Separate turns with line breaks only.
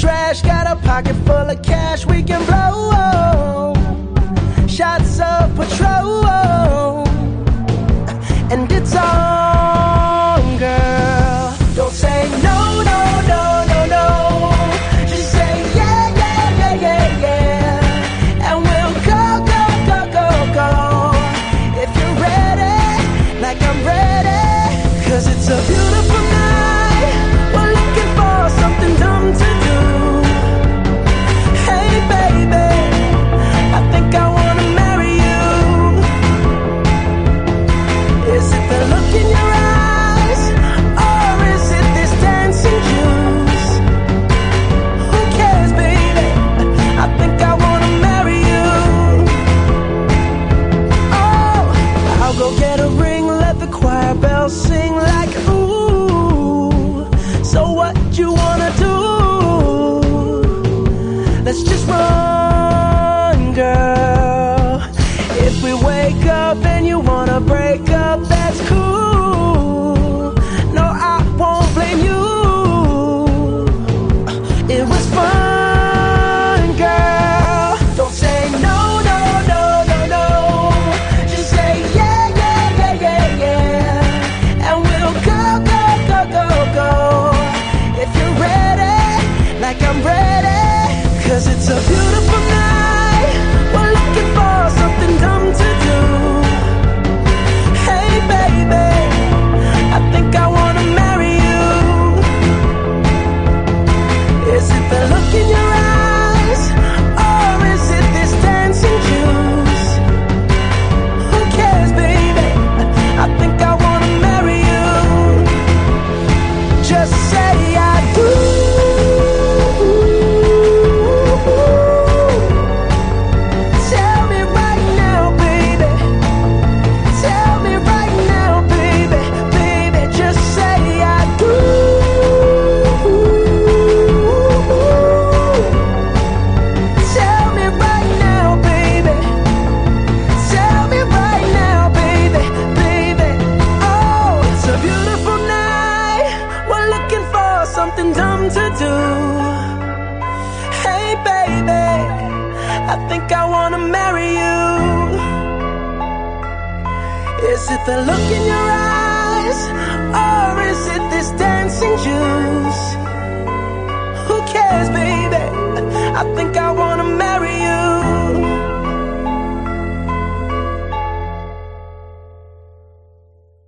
trash, got a pocket full of cash we can blow. Shots of Patrón, and it's on, girl. Don't say no, no, no, no, no. Just say yeah, yeah, yeah, yeah, yeah, and we'll go, go, go, go, go. If you're ready, like I'm ready, cause it's a beautiful. ring, let the choir bells sing like ooh. So what you wanna do? Let's just like I'm ready. Cause it's a beautiful I think I wanna marry you. Is it the look in your eyes, or is it this dancing juice? Who cares, baby? I think I.